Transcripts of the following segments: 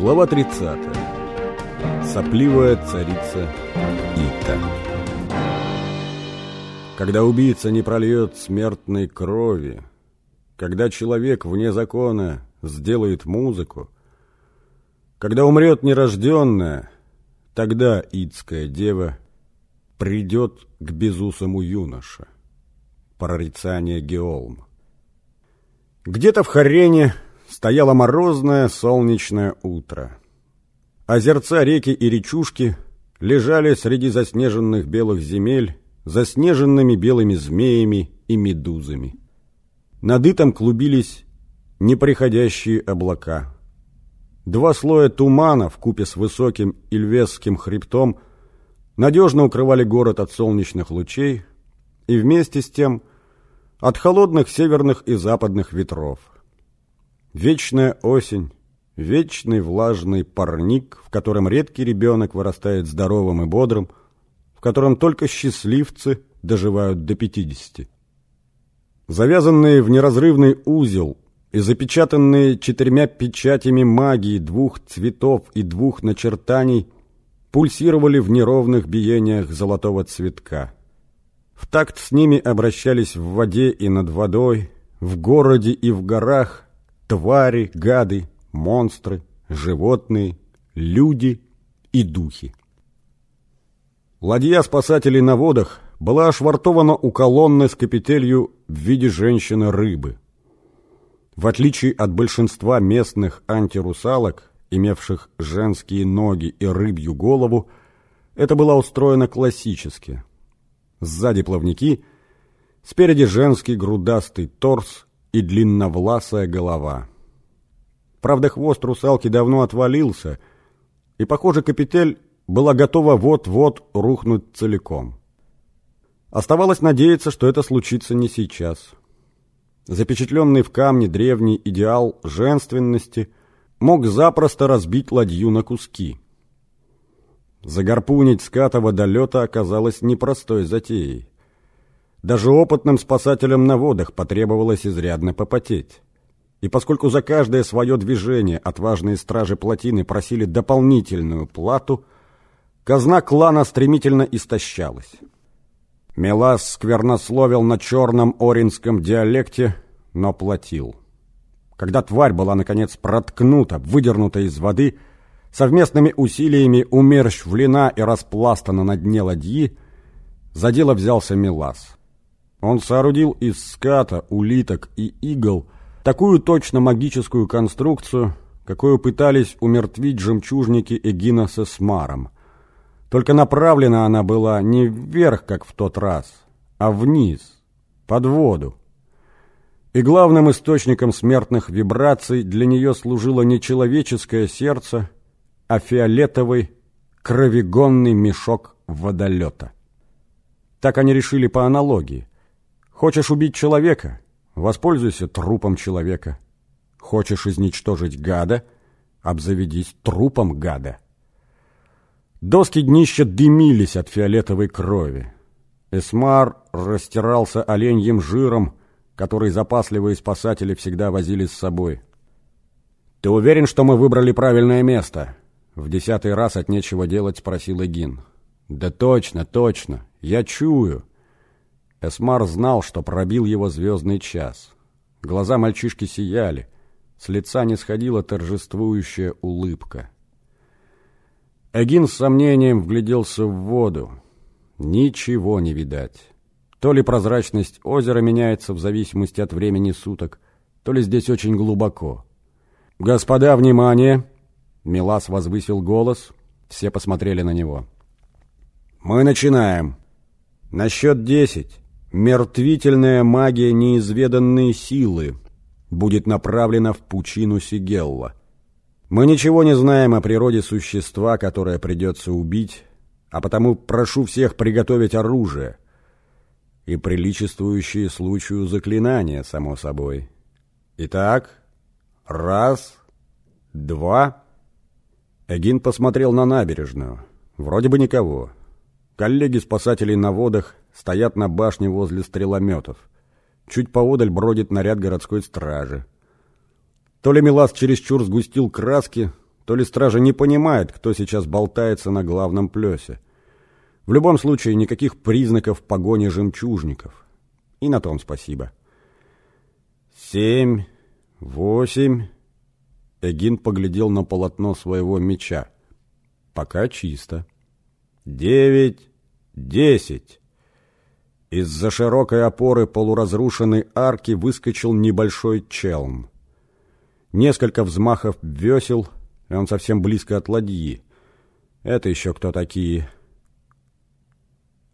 Глава 30. Сопливая царица Ита. Когда убийца не прольет смертной крови, когда человек вне закона сделает музыку, когда умрет нерожденная, тогда идская дева придет к безусому юноше. Прорицание Геолм. Где-то в Харене стояло морозное солнечное утро. Озерца, реки и речушки лежали среди заснеженных белых земель, заснеженными белыми змеями и медузами. Над итом клубились неприходящие облака. Два слоя тумана в купе с высоким Ильвесским хребтом надежно укрывали город от солнечных лучей и вместе с тем от холодных северных и западных ветров. Вечная осень, вечный влажный парник, в котором редкий ребенок вырастает здоровым и бодрым, в котором только счастливцы доживают до пятидесяти. Завязанные в неразрывный узел и запечатанные четырьмя печатями магии двух цветов и двух начертаний пульсировали в неровных биениях золотого цветка. В такт с ними обращались в воде и над водой, в городе и в горах твари, гады, монстры, животные, люди и духи. Ладья спасателей на водах была ошвартована у колонны с капителью в виде женщины-рыбы. В отличие от большинства местных антирусалок, имевших женские ноги и рыбью голову, это была устроена классически. Сзади плавники, спереди женский грудастый торс и длинновласая голова. Правда, хвост русалки давно отвалился, и, похоже, капитель была готова вот-вот рухнуть целиком. Оставалось надеяться, что это случится не сейчас. Запечатленный в камне древний идеал женственности мог запросто разбить ладью на куски. Загарпунить ската водолета оказалось непростой затеей. Даже опытным спасателям на водах потребовалось изрядно попотеть. И поскольку за каждое свое движение отважные стражи плотины просили дополнительную плату, казна клана стремительно истощалась. Мелас сквернословил на черном оринском диалекте, но платил. Когда тварь была, наконец, проткнута, выдернута из воды, совместными усилиями умерщвлена и распластана на дне ладьи, за дело взялся Мелас. Он соорудил из ската, улиток и игл такую точно магическую конструкцию, какую пытались умертвить жемчужники Эгина с Эсмаром. Только направлена она была не вверх, как в тот раз, а вниз, под воду. И главным источником смертных вибраций для нее служило не человеческое сердце, а фиолетовый кровегонный мешок водолета. Так они решили по аналогии. Хочешь убить человека? Воспользуйся трупом человека. Хочешь изничтожить гада? Обзаведись трупом гада. Доски днища дымились от фиолетовой крови. Эсмар растирался оленьим жиром, который запасливые спасатели всегда возили с собой. «Ты уверен, что мы выбрали правильное место?» В десятый раз от нечего делать спросил Эгин. «Да точно, точно. Я чую. Эсмар знал, что пробил его звездный час. Глаза мальчишки сияли, с лица не сходила торжествующая улыбка. Эгин с сомнением вгляделся в воду. Ничего не видать. То ли прозрачность озера меняется в зависимости от времени суток, то ли здесь очень глубоко. «Господа, внимание!» Милас возвысил голос. Все посмотрели на него. «Мы начинаем. На счет десять. Мертвительная магия неизведанной силы будет направлена в пучину Сигелла. Мы ничего не знаем о природе существа, которое придется убить, а потому прошу всех приготовить оружие и приличествующие случаю заклинания, само собой. Итак, раз, два... Эгин посмотрел на набережную. Вроде бы никого. Коллеги-спасателей на водах стоят на башне возле стрелометов. Чуть поодаль бродит наряд городской стражи. То ли Милас чересчур сгустил краски, то ли стража не понимает, кто сейчас болтается на главном плесе. В любом случае, никаких признаков погони жемчужников. И на том спасибо. Семь, восемь... Эгин поглядел на полотно своего меча. Пока чисто. Девять, десять. Из-за широкой опоры полуразрушенной арки выскочил небольшой челн. Несколько взмахов весел, и он совсем близко от ладьи. Это еще кто такие?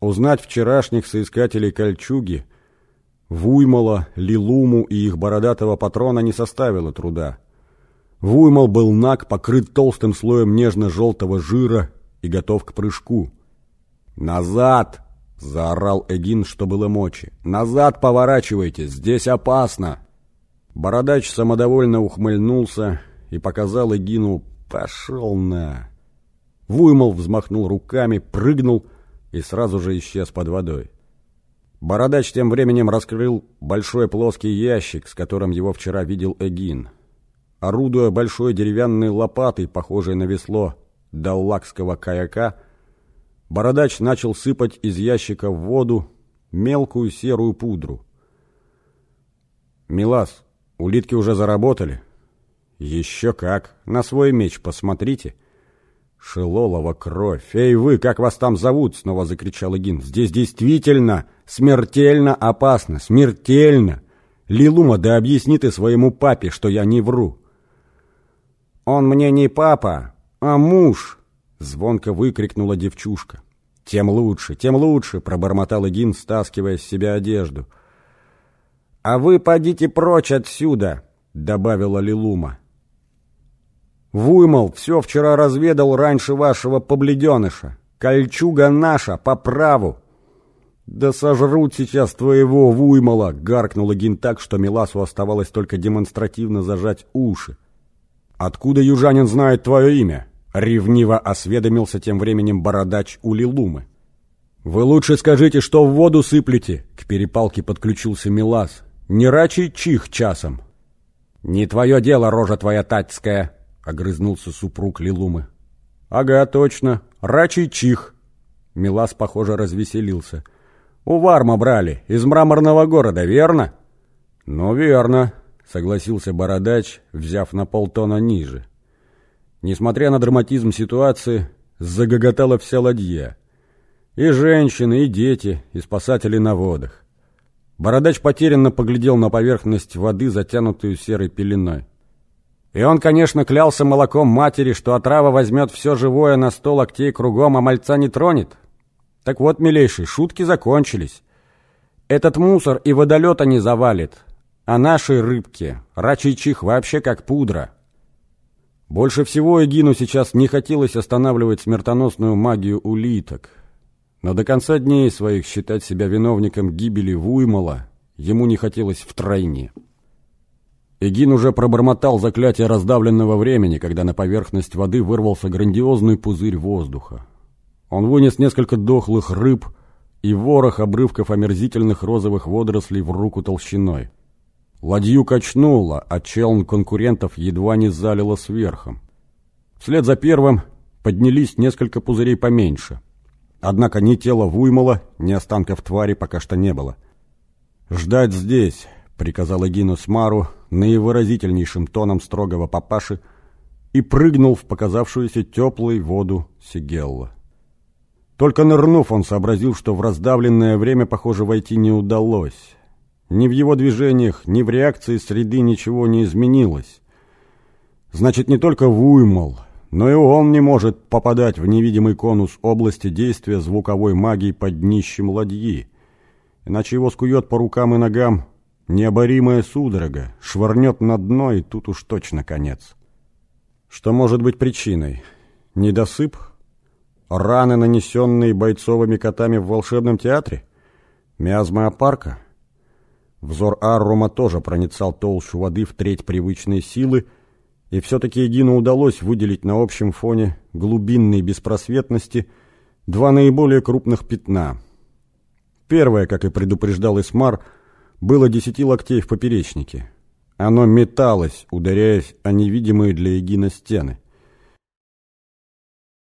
Узнать вчерашних соискателей кольчуги, Вуймала, Лилуму и их бородатого патрона не составило труда. Вуймал был наг, покрыт толстым слоем нежно-желтого жира и готов к прыжку. «Назад!» — заорал Эгин, что было мочи. «Назад поворачивайте! Здесь опасно!» Бородач самодовольно ухмыльнулся и показал Эгину «Пошел на!». Вуймал взмахнул руками, прыгнул и сразу же исчез под водой. Бородач тем временем раскрыл большой плоский ящик, с которым его вчера видел Эгин. Орудуя большой деревянной лопатой, похожей на весло даллакского каяка, Бородач начал сыпать из ящика в воду мелкую серую пудру. «Милас, Улитки уже заработали? Еще как. На свой меч посмотрите. Шелолова кровь. Эй вы, как вас там зовут? Снова закричал Игин. Здесь действительно смертельно опасно. Смертельно. Лилума, да объясни ты своему папе, что я не вру. Он мне не папа, а муж. Звонко выкрикнула девчушка. «Тем лучше, тем лучше!» — пробормотал Игин, стаскивая с себя одежду. «А вы подите прочь отсюда!» — добавила Лилума. «Вуймал все вчера разведал раньше вашего побледеныша. Кольчуга наша, по праву!» «Да сожрут сейчас твоего Вуймала!» — гаркнула Гин так, что Миласу оставалось только демонстративно зажать уши. «Откуда южанин знает твое имя?» — ревниво осведомился тем временем бородач у Лилумы. «Вы лучше скажите, что в воду сыплете!» — к перепалке подключился Милас. Не рачий чих часом. Не твое дело, рожа твоя татская, огрызнулся супруг Лилумы. Ага, точно, рачий чих. Милас, похоже, развеселился. У Варма брали, из мраморного города, верно? Ну, верно, согласился бородач, взяв на полтона ниже. Несмотря на драматизм ситуации, загоготала вся ладья. И женщины, и дети, и спасатели на водах. Бородач потерянно поглядел на поверхность воды, затянутую серой пеленой. И он, конечно, клялся молоком матери, что отрава возьмет все живое на сто локтей кругом, а мальца не тронет. Так вот, милейший, шутки закончились. Этот мусор и водолета не завалит, а наши рыбки, рачий чих вообще как пудра. Больше всего Эгину сейчас не хотелось останавливать смертоносную магию улиток — но до конца дней своих считать себя виновником гибели Вуймала ему не хотелось втройне. Эгин уже пробормотал заклятие раздавленного времени, когда на поверхность воды вырвался грандиозный пузырь воздуха. Он вынес несколько дохлых рыб и ворох обрывков омерзительных розовых водорослей в руку толщиной. Ладью качнуло, а челн конкурентов едва не залило сверхом. Вслед за первым поднялись несколько пузырей поменьше. Однако ни тела Вуймала, ни останков твари пока что не было. «Ждать здесь», — приказал Эгину Смару наивыразительнейшим тоном строгого папаши и прыгнул в показавшуюся теплой воду Сигелла. Только нырнув, он сообразил, что в раздавленное время, похоже, войти не удалось. Ни в его движениях, ни в реакции среды ничего не изменилось. Значит, не только Вуймал, но и он не может попадать в невидимый конус области действия звуковой магии под днищем ладьи. Иначе его скует по рукам и ногам необоримая судорога, швырнет на дно, и тут уж точно конец. Что может быть причиной? Недосып? Раны, нанесенные бойцовыми котами в волшебном театре? Миазма парка? Взор Аррума тоже проницал толщу воды в треть привычной силы, и все-таки Эгину удалось выделить на общем фоне глубинной беспросветности два наиболее крупных пятна. Первое, как и предупреждал Исмар, было десяти локтей в поперечнике. Оно металось, ударяясь о невидимые для Эгина стены.